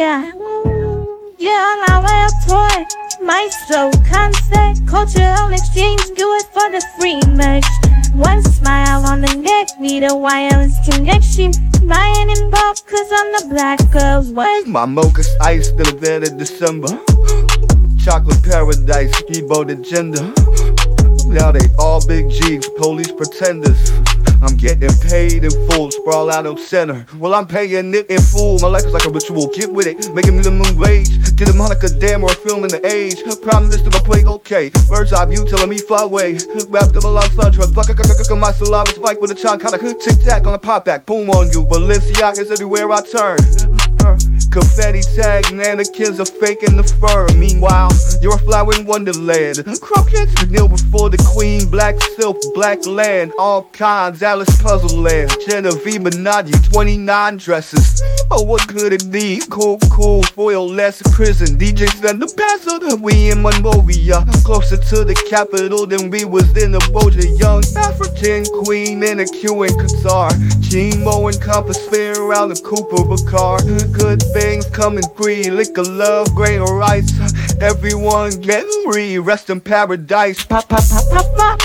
young, I wear a toy. Maestro concept, cultural exchange, do it for the free merch. One smile on the neck, need a wireless connection. Buying in bulk, cause I'm the black girl's wife. My mocha's iced till the end of December. Chocolate paradise, keyboard agenda. Now they all big G's, police pretenders. I'm getting paid in full, sprawl out on center. Well, I'm paying it in full. My life is like a ritual. Get with it, making minimum wage. Get a Monica damn or film in the age. Promise to my plate, okay. Bird's eye view telling me fly away. Wrapped up along sundra. Fuck, my saliva spike with a chunk. Kinda tic tac on a pop back. Boom on you. Balenciaga's everywhere I turn. Confetti tag, mannequins are faking the fur. Meanwhile, you're a flower in Wonderland. Croquettes kneel before the queen, black silk, black land, all kinds, Alice Puzzle Land, Genevieve Minardi, 29 dresses. Oh, what could it be? Cool, cool, foil less prison. DJs send the passer, we in Monrovia, closer to the capital than we was in the Boja. Young African queen in a queue in Qatar. Chemo and compass spin around the Cooper car. Good things coming free, liquor, love, grain, or rice. Everyone get free, rest in paradise. Pop, pop, pop, pop, pop.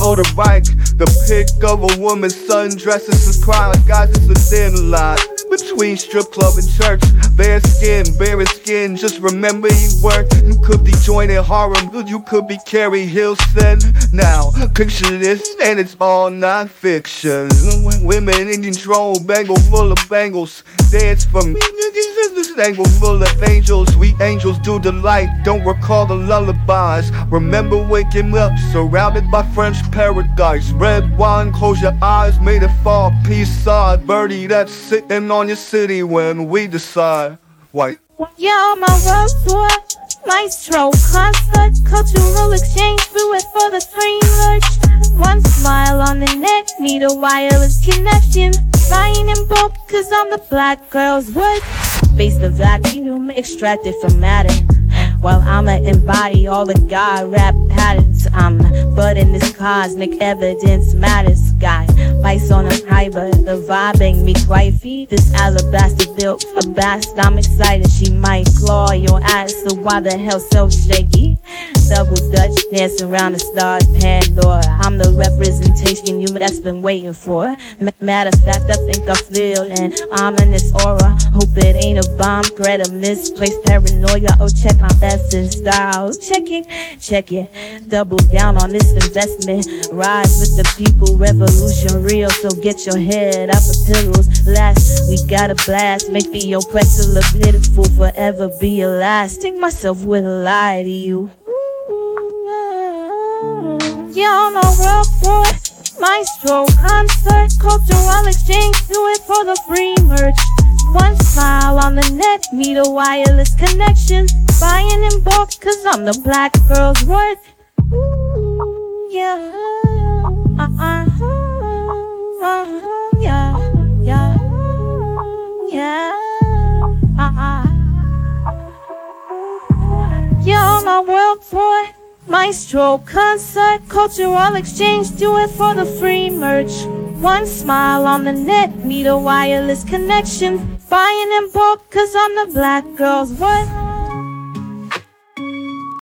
On the bike, the pick of a woman's sundresses is like guys, it's a thin line between strip club and church. Bare skin, bare skin. Just remember you weren't. You could be joining Harlem, you could be Keri Hilson. Now, picture this, and it's all non-fiction. Women in control, bangle full of bangles. Dance for me. This angle full of angels. We angels do the light. Don't recall the lullabies. Remember waking up, surrounded by French paradise. Red wine, close your eyes, made it fall. Peace side, birdie that's sitting on your city when we decide. White. Yeah, my tour, maestro concert, cultural exchange, it for the free. One smile on the neck, need a wireless connection. Buying in bulk, cause I'm the black girl's worth. Face the vacuum, extracted from matter. While I'ma embody all the God rap I'm budding this cosmic evidence matters. Guy bites on a hyper, the vibing me wifey. This alabaster built a bast. I'm excited she might claw your ass. So why the hell so shaky? Double Dutch dancing around the stars, Pandora. I'm the representation you that's been waiting for. Matter of fact, I think I feel an ominous aura. Hope it ain't a bomb threat, a misplaced paranoia. Oh, check my best style. Check it, check it. Double down on this investment. Rise with the people, revolution real. So get your head out the pillows. Last, we got a blast. Make the oppressor look pitiful. Forever be a lie. Sting myself with a lie to you. Yeah, I'm a world boy. Maestro concert, cultural exchange, do it for the free merch. One smile on the net, need a wireless connection. Buying in bulk, cause I'm the black girl's worth. Ooh, yeah. Uh-uh. Yeah. Yeah. Yeah. Uh-uh. Yeah, I'm a world boy. Maestro concert, cultural exchange, do it for the free merch. One smile on the net, need a wireless connection. Buying in bulk, cause I'm the black girl's what?